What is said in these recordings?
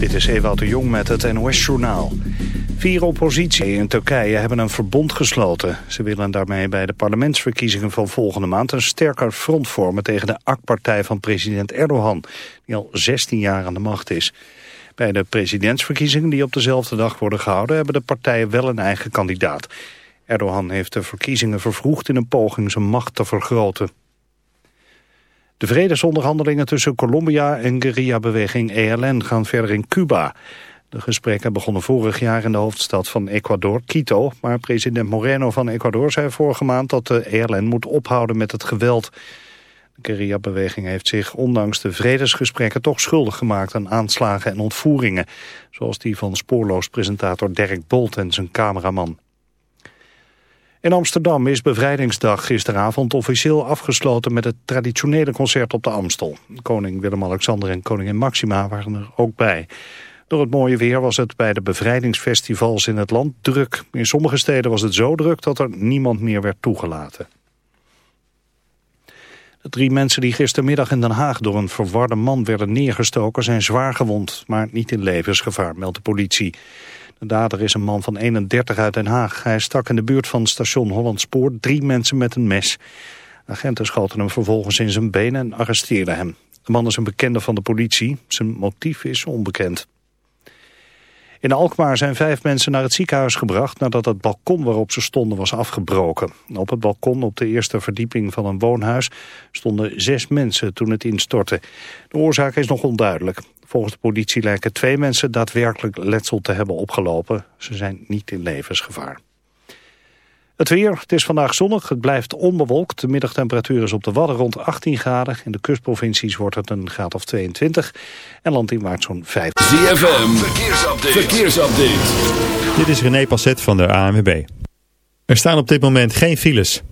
Dit is Ewout de Jong met het NOS-journaal. Vier oppositie in Turkije hebben een verbond gesloten. Ze willen daarmee bij de parlementsverkiezingen van volgende maand... een sterker front vormen tegen de AK-partij van president Erdogan... die al 16 jaar aan de macht is. Bij de presidentsverkiezingen die op dezelfde dag worden gehouden... hebben de partijen wel een eigen kandidaat. Erdogan heeft de verkiezingen vervroegd in een poging zijn macht te vergroten. De vredesonderhandelingen tussen Colombia en guerrillabeweging ELN gaan verder in Cuba. De gesprekken begonnen vorig jaar in de hoofdstad van Ecuador, Quito. Maar president Moreno van Ecuador zei vorige maand dat de ELN moet ophouden met het geweld. De guerrillabeweging heeft zich ondanks de vredesgesprekken toch schuldig gemaakt aan aanslagen en ontvoeringen. Zoals die van spoorloos presentator Dirk Bolt en zijn cameraman. In Amsterdam is Bevrijdingsdag gisteravond officieel afgesloten met het traditionele concert op de Amstel. Koning Willem-Alexander en koningin Maxima waren er ook bij. Door het mooie weer was het bij de bevrijdingsfestivals in het land druk. In sommige steden was het zo druk dat er niemand meer werd toegelaten. De drie mensen die gistermiddag in Den Haag door een verwarde man werden neergestoken zijn zwaar gewond, maar niet in levensgevaar, meldt de politie. De dader is een man van 31 uit Den Haag. Hij stak in de buurt van station Hollandspoor drie mensen met een mes. Agenten schoten hem vervolgens in zijn benen en arresteerden hem. De man is een bekende van de politie. Zijn motief is onbekend. In Alkmaar zijn vijf mensen naar het ziekenhuis gebracht nadat het balkon waarop ze stonden was afgebroken. Op het balkon op de eerste verdieping van een woonhuis stonden zes mensen toen het instortte. De oorzaak is nog onduidelijk. Volgens de politie lijken twee mensen daadwerkelijk letsel te hebben opgelopen. Ze zijn niet in levensgevaar. Het weer, het is vandaag zonnig, het blijft onbewolkt. De middagtemperatuur is op de Wadden rond 18 graden. In de kustprovincies wordt het een graad of 22. En landinwaarts zo'n 5. ZFM, verkeersupdate. verkeersupdate. Dit is René Passet van de ANWB. Er staan op dit moment geen files.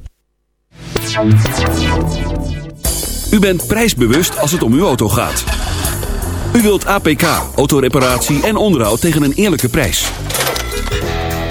U bent prijsbewust als het om uw auto gaat. U wilt APK, autoreparatie en onderhoud tegen een eerlijke prijs.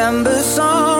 December song.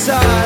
side.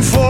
and for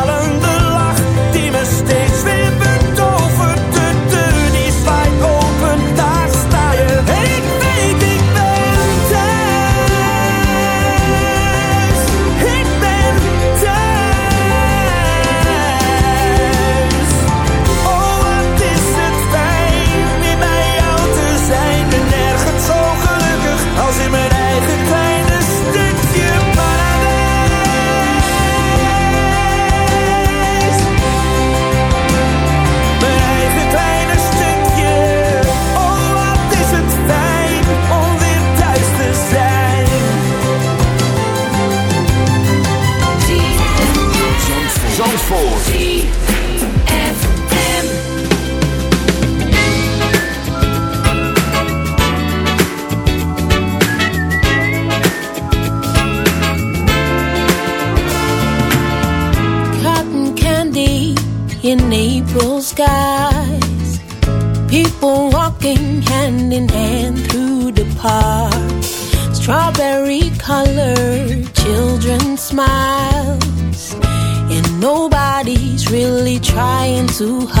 too high.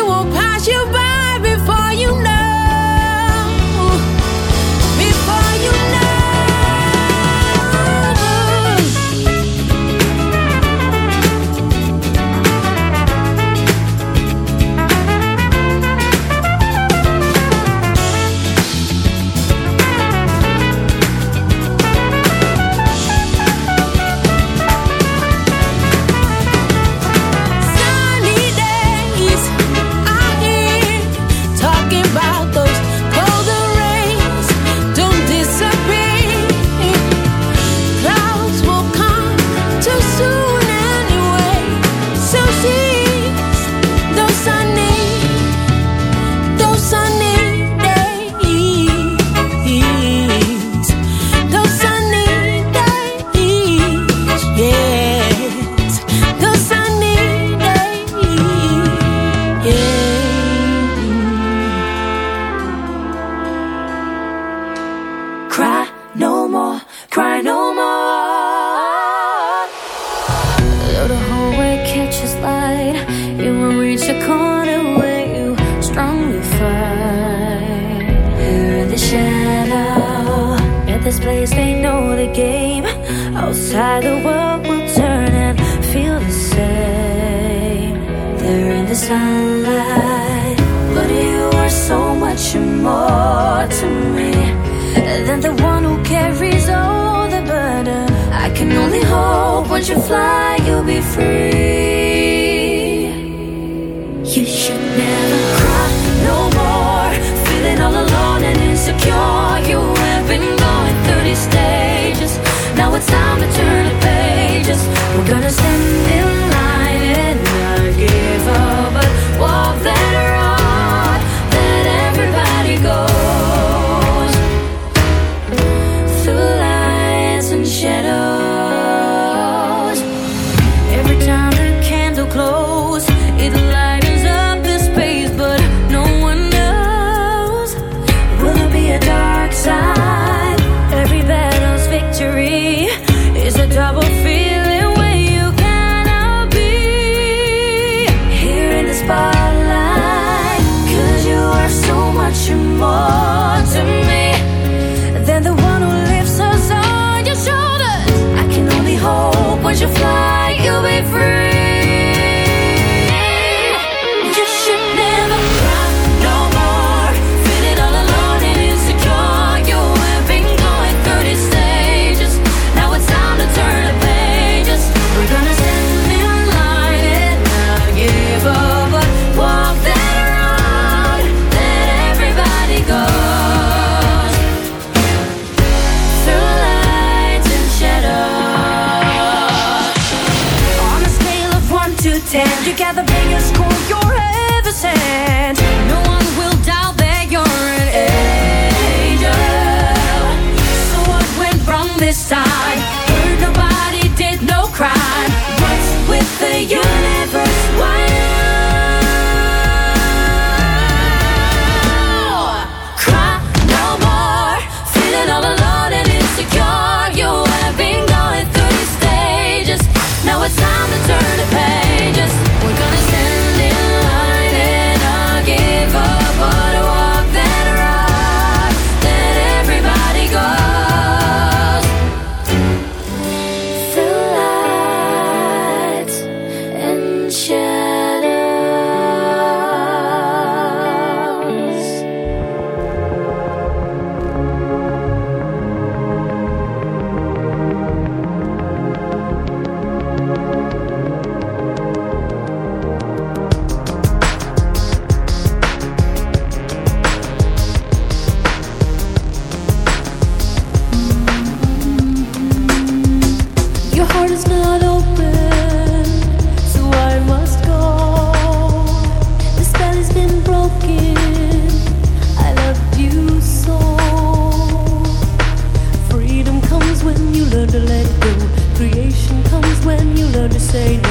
say no.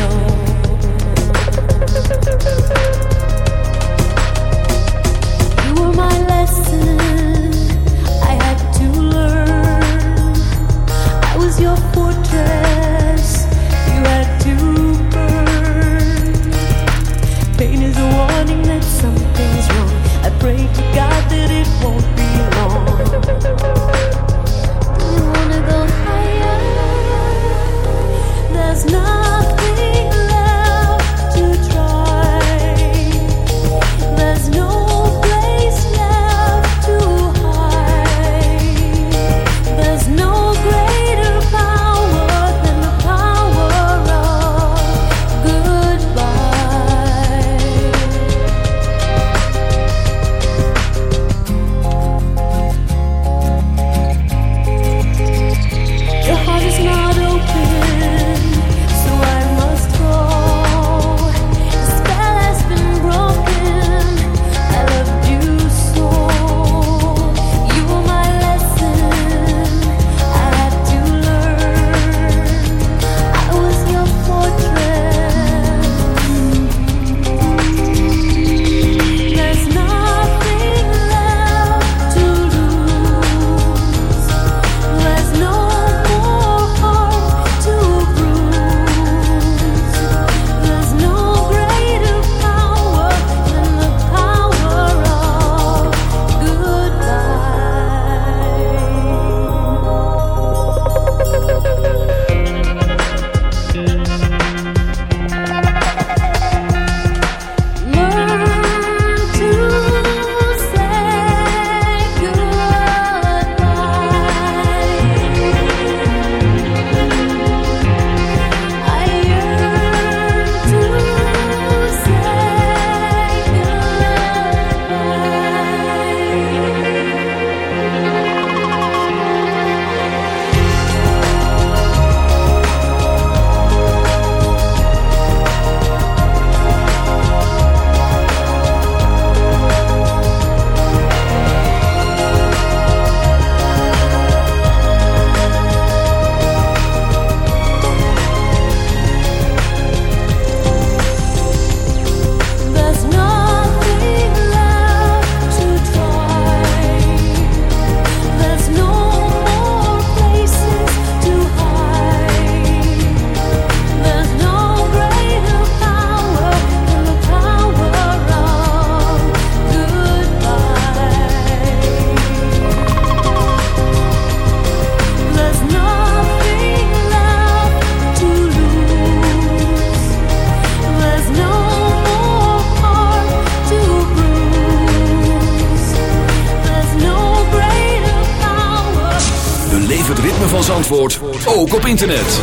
ook op internet.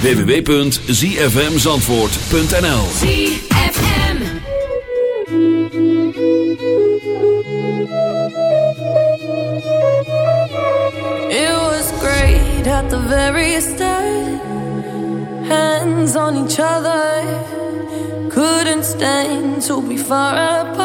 www.zfmzandvoort.nl ZFM It was great at the very start. Hands on each other. Couldn't stand to be far apart.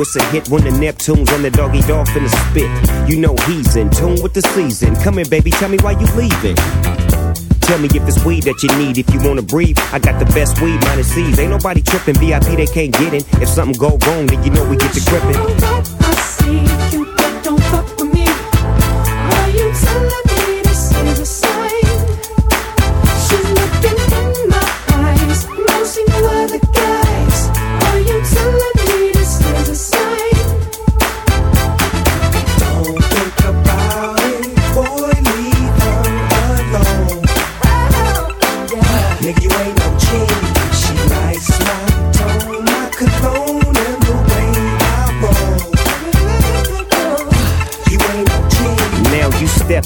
it's a hit when the Neptunes when the doggy dog finna spit. You know he's in tune with the season. Come here, baby, tell me why you leaving. Tell me if it's weed that you need. If you wanna breathe, I got the best weed, minus C's. Ain't nobody tripping, VIP they can't get in. If something go wrong, then you know we get to gripping.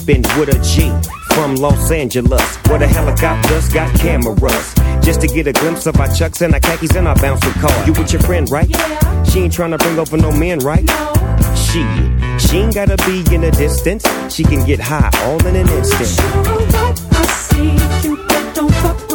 Been with a G from Los Angeles, where the helicopters got cameras. Just to get a glimpse of our chucks and our khakis and our bouncing car. You with your friend, right? Yeah. She ain't trying to bring over no men, right? No. She, she ain't gotta be in the distance. She can get high all in an instant. Sure what I see, you don't fuck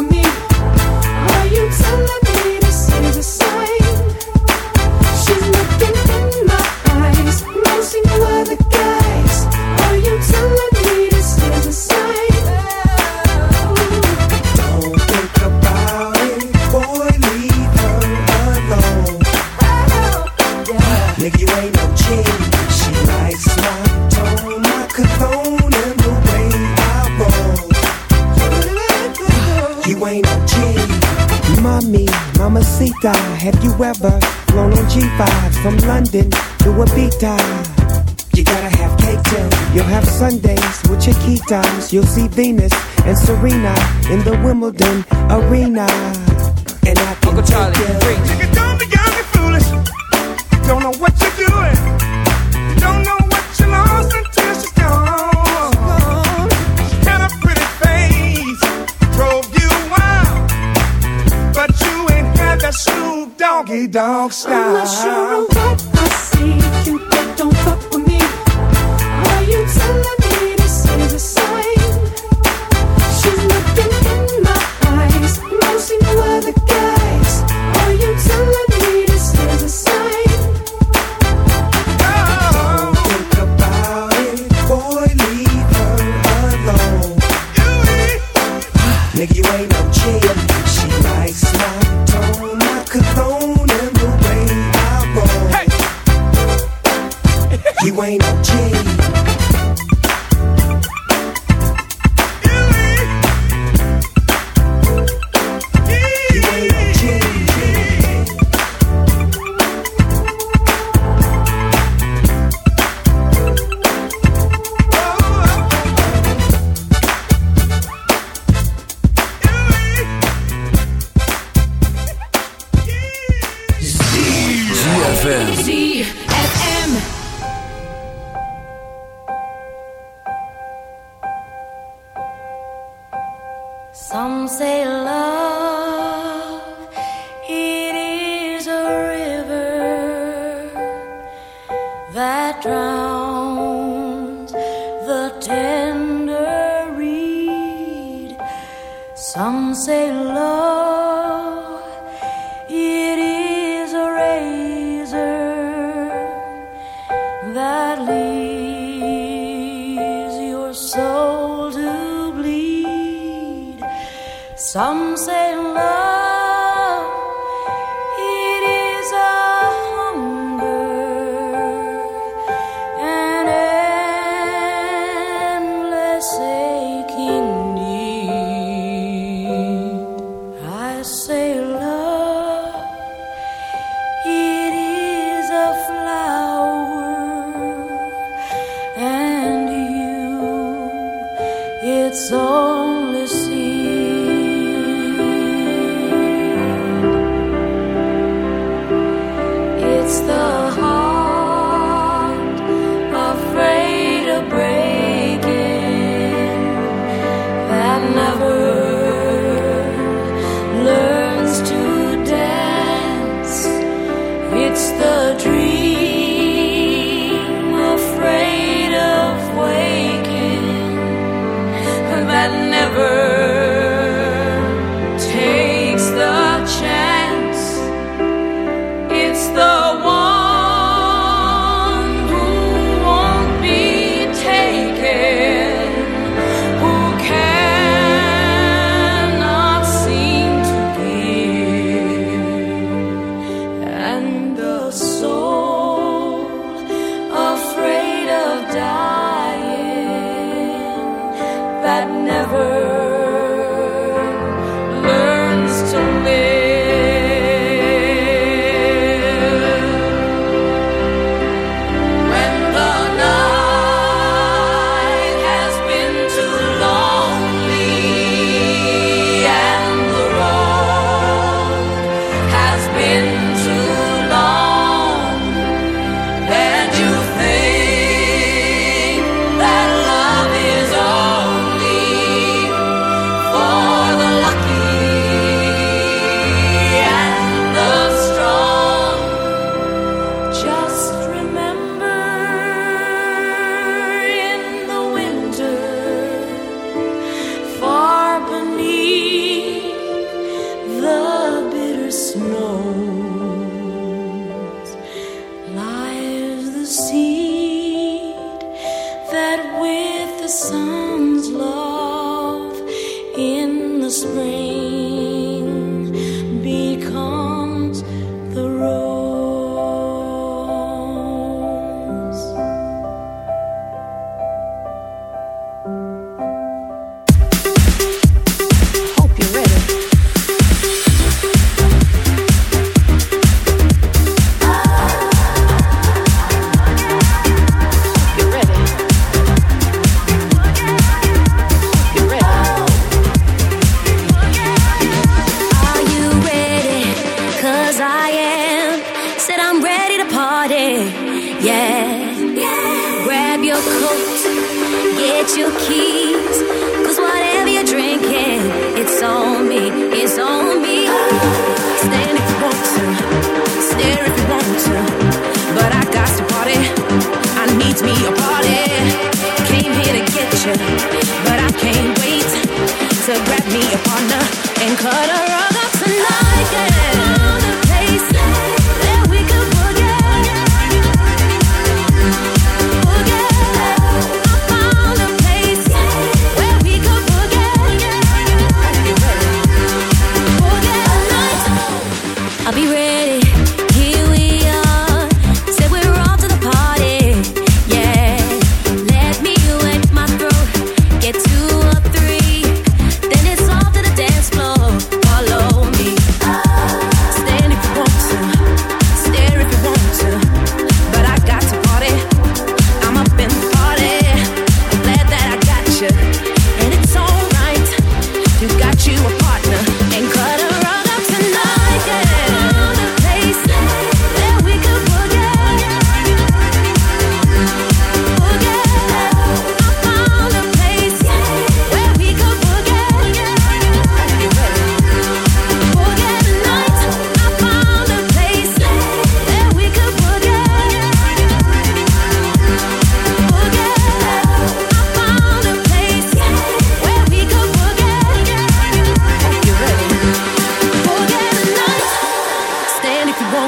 times you'll see Venus and Serena in the Wimbledon arena. And I can Uncle Charlie, take don't be young and foolish. Don't know what you're doing. Don't know what you lost until she's gone. She had a pretty face, drove you wild, but you ain't had that Snoop Doggy Dog style. To grab me a partner and cut a